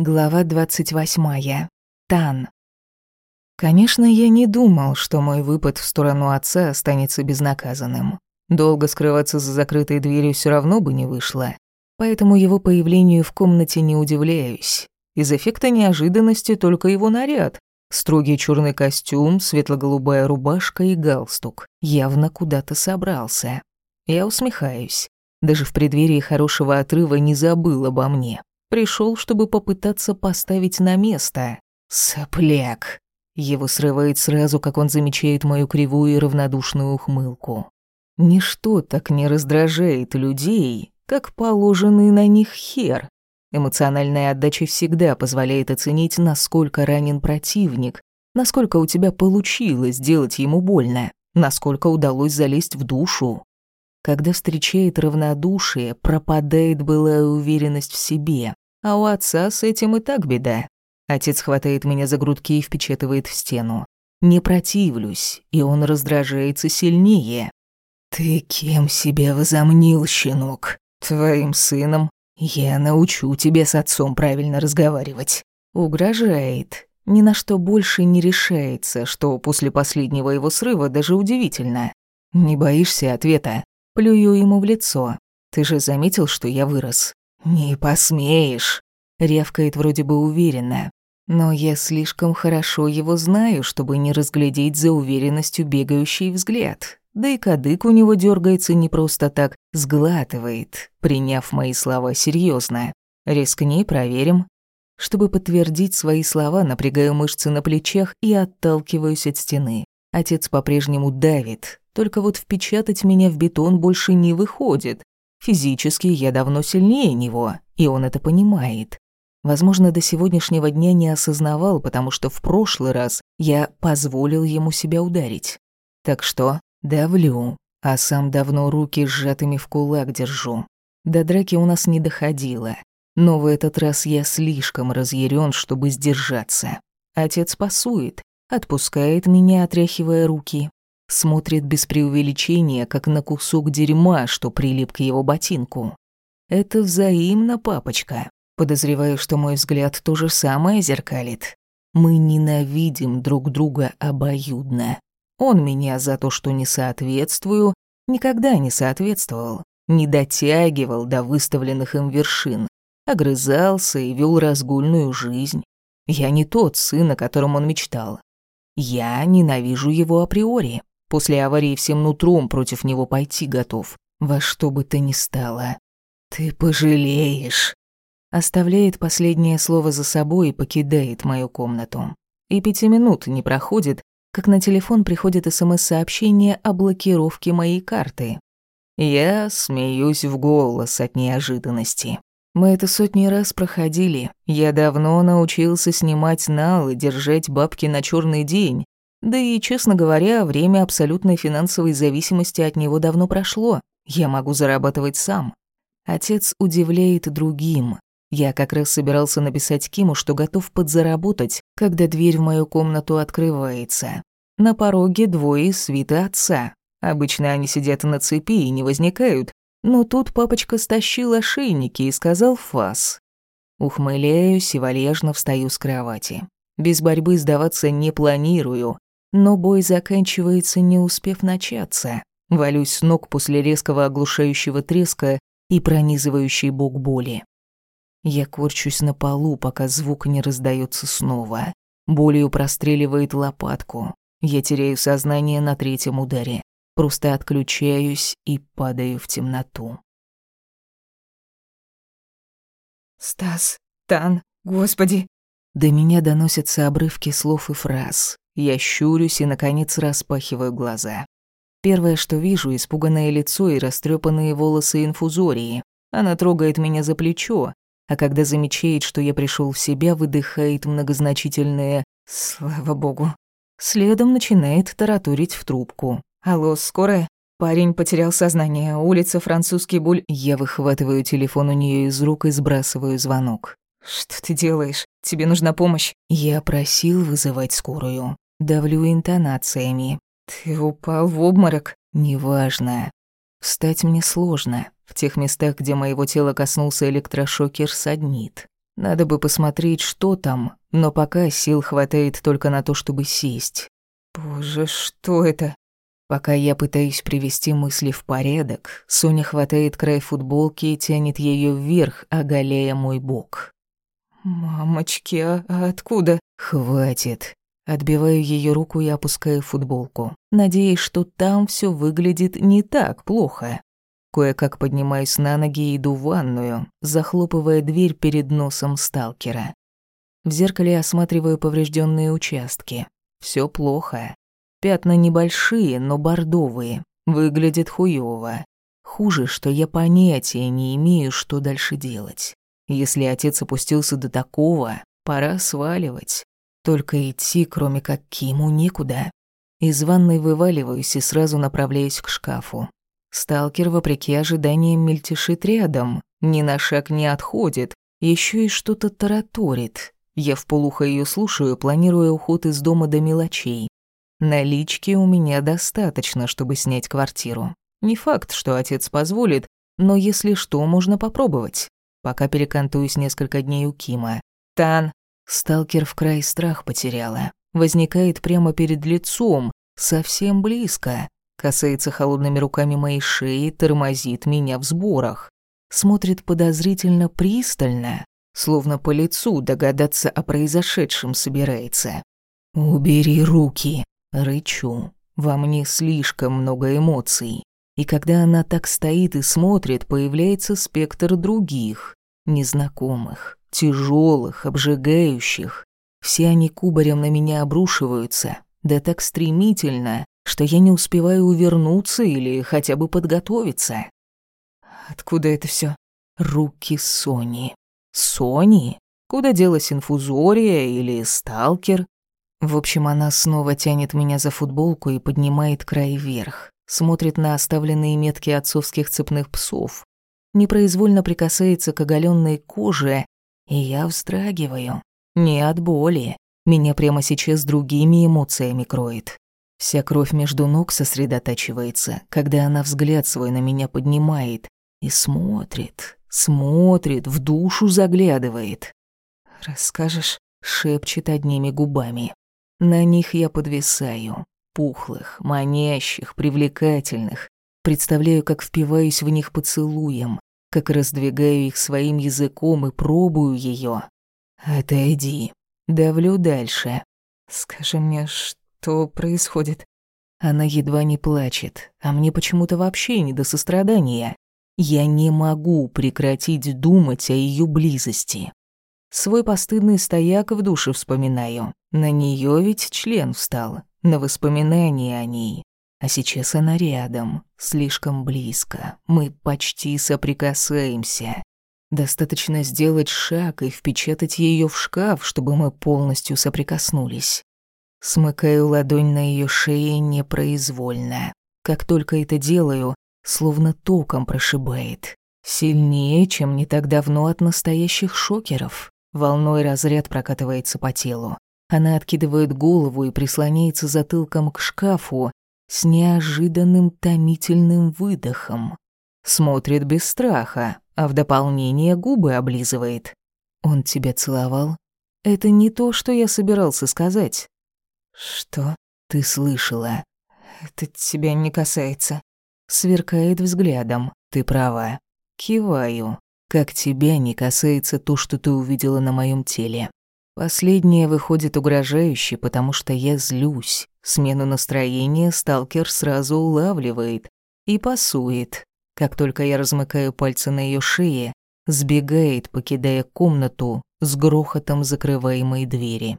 Глава 28. Тан. Конечно, я не думал, что мой выпад в сторону отца останется безнаказанным. Долго скрываться за закрытой дверью все равно бы не вышло. Поэтому его появлению в комнате не удивляюсь. Из эффекта неожиданности только его наряд. Строгий черный костюм, светло-голубая рубашка и галстук. Явно куда-то собрался. Я усмехаюсь. Даже в преддверии хорошего отрыва не забыл обо мне. Пришел, чтобы попытаться поставить на место. Сопляк. Его срывает сразу, как он замечает мою кривую и равнодушную ухмылку. Ничто так не раздражает людей, как положенный на них хер. Эмоциональная отдача всегда позволяет оценить, насколько ранен противник, насколько у тебя получилось сделать ему больно, насколько удалось залезть в душу. Когда встречает равнодушие, пропадает былая уверенность в себе, а у отца с этим и так беда. Отец хватает меня за грудки и впечатывает в стену. Не противлюсь, и он раздражается сильнее. «Ты кем себя возомнил, щенок? Твоим сыном? Я научу тебя с отцом правильно разговаривать». Угрожает. Ни на что больше не решается, что после последнего его срыва даже удивительно. «Не боишься ответа?» Плюю ему в лицо. «Ты же заметил, что я вырос?» «Не посмеешь», — рявкает вроде бы уверенно. Но я слишком хорошо его знаю, чтобы не разглядеть за уверенностью бегающий взгляд. Да и кадык у него дергается не просто так, сглатывает, приняв мои слова серьезно. Рискни, проверим. Чтобы подтвердить свои слова, напрягаю мышцы на плечах и отталкиваюсь от стены. Отец по-прежнему давит, только вот впечатать меня в бетон больше не выходит. Физически я давно сильнее него, и он это понимает. Возможно, до сегодняшнего дня не осознавал, потому что в прошлый раз я позволил ему себя ударить. Так что давлю, а сам давно руки сжатыми в кулак держу. До драки у нас не доходило, но в этот раз я слишком разъярен, чтобы сдержаться. Отец пасует, отпускает меня, отряхивая руки, Смотрит без преувеличения, как на кусок дерьма, что прилип к его ботинку. Это взаимно, папочка. Подозреваю, что мой взгляд то же самое зеркалит. Мы ненавидим друг друга обоюдно. Он меня за то, что не соответствую, никогда не соответствовал, не дотягивал до выставленных им вершин, огрызался и вел разгульную жизнь. Я не тот сын, о котором он мечтал. Я ненавижу его априори. После аварии всем нутром против него пойти готов. Во что бы то ни стало. «Ты пожалеешь!» Оставляет последнее слово за собой и покидает мою комнату. И пяти минут не проходит, как на телефон приходит СМС-сообщение о блокировке моей карты. Я смеюсь в голос от неожиданности. Мы это сотни раз проходили. Я давно научился снимать нал и держать бабки на черный день, да и, честно говоря, время абсолютной финансовой зависимости от него давно прошло. Я могу зарабатывать сам. Отец удивляет другим. Я как раз собирался написать Киму, что готов подзаработать, когда дверь в мою комнату открывается. На пороге двое из отца. Обычно они сидят на цепи и не возникают, но тут папочка стащил ошейники и сказал «фас». Ухмыляюсь и вальяжно встаю с кровати. Без борьбы сдаваться не планирую, но бой заканчивается, не успев начаться. Валюсь с ног после резкого оглушающего треска и пронизывающей бок боли. Я корчусь на полу, пока звук не раздается снова. Болью простреливает лопатку. Я теряю сознание на третьем ударе. Просто отключаюсь и падаю в темноту. «Стас, Тан, господи!» До меня доносятся обрывки слов и фраз. Я щурюсь и, наконец, распахиваю глаза. Первое, что вижу, испуганное лицо и растрепанные волосы инфузории. Она трогает меня за плечо, а когда замечает, что я пришел в себя, выдыхает многозначительное «Слава богу». Следом начинает тараторить в трубку. «Алло, скорая?» Парень потерял сознание. Улица Французский буль. Я выхватываю телефон у нее из рук и сбрасываю звонок. «Что ты делаешь? Тебе нужна помощь?» Я просил вызывать скорую. Давлю интонациями. «Ты упал в обморок?» «Неважно. Встать мне сложно. В тех местах, где моего тела коснулся электрошокер, саднит. Надо бы посмотреть, что там, но пока сил хватает только на то, чтобы сесть. Боже, что это? Пока я пытаюсь привести мысли в порядок, Соня хватает край футболки и тянет ее вверх, оголяя мой бок. «Мамочки, а откуда?» «Хватит». Отбиваю ее руку и опускаю футболку, надеясь, что там все выглядит не так плохо. Кое-как поднимаюсь на ноги и иду в ванную, захлопывая дверь перед носом сталкера. В зеркале осматриваю поврежденные участки. Все плохо. Пятна небольшие, но бордовые. Выглядит хуёво. Хуже, что я понятия не имею, что дальше делать. Если отец опустился до такого, пора сваливать. Только идти, кроме как Киму, некуда. Из ванной вываливаюсь и сразу направляюсь к шкафу. Сталкер, вопреки ожиданиям, мельтешит рядом, ни на шаг не отходит, еще и что-то тараторит. Я в полухо ее слушаю, планируя уход из дома до мелочей. Налички у меня достаточно, чтобы снять квартиру. Не факт, что отец позволит, но если что, можно попробовать. Пока перекантуюсь несколько дней у Кима. Тан. Сталкер в край страх потеряла. Возникает прямо перед лицом, совсем близко. Касается холодными руками моей шеи, тормозит меня в сборах. Смотрит подозрительно пристально, словно по лицу догадаться о произошедшем собирается. «Убери руки!» Рычу. Во мне слишком много эмоций. И когда она так стоит и смотрит, появляется спектр других, незнакомых, тяжелых, обжигающих. Все они кубарем на меня обрушиваются, да так стремительно, что я не успеваю увернуться или хотя бы подготовиться. Откуда это все? Руки Сони. Сони? Куда делась инфузория или сталкер? В общем, она снова тянет меня за футболку и поднимает край вверх. Смотрит на оставленные метки отцовских цепных псов. Непроизвольно прикасается к оголенной коже, и я вздрагиваю. Не от боли. Меня прямо сейчас другими эмоциями кроет. Вся кровь между ног сосредотачивается, когда она взгляд свой на меня поднимает и смотрит, смотрит, в душу заглядывает. «Расскажешь?» — шепчет одними губами. На них я подвисаю, пухлых, манящих, привлекательных. Представляю, как впиваюсь в них поцелуем, как раздвигаю их своим языком и пробую ее. Отойди, давлю дальше. Скажи мне, что происходит? Она едва не плачет, а мне почему-то вообще не до сострадания. Я не могу прекратить думать о ее близости. Свой постыдный стояк в душе вспоминаю. На нее ведь член встал, на воспоминания о ней. А сейчас она рядом, слишком близко. Мы почти соприкасаемся. Достаточно сделать шаг и впечатать ее в шкаф, чтобы мы полностью соприкоснулись. Смыкаю ладонь на ее шее непроизвольно. Как только это делаю, словно током прошибает. Сильнее, чем не так давно от настоящих шокеров. Волной разряд прокатывается по телу. Она откидывает голову и прислоняется затылком к шкафу с неожиданным томительным выдохом. Смотрит без страха, а в дополнение губы облизывает. «Он тебя целовал?» «Это не то, что я собирался сказать». «Что?» «Ты слышала?» «Это тебя не касается». Сверкает взглядом. «Ты права». Киваю как тебя не касается то, что ты увидела на моем теле. Последнее выходит угрожающе, потому что я злюсь. Смену настроения сталкер сразу улавливает и пасует. Как только я размыкаю пальцы на ее шее, сбегает, покидая комнату с грохотом закрываемой двери.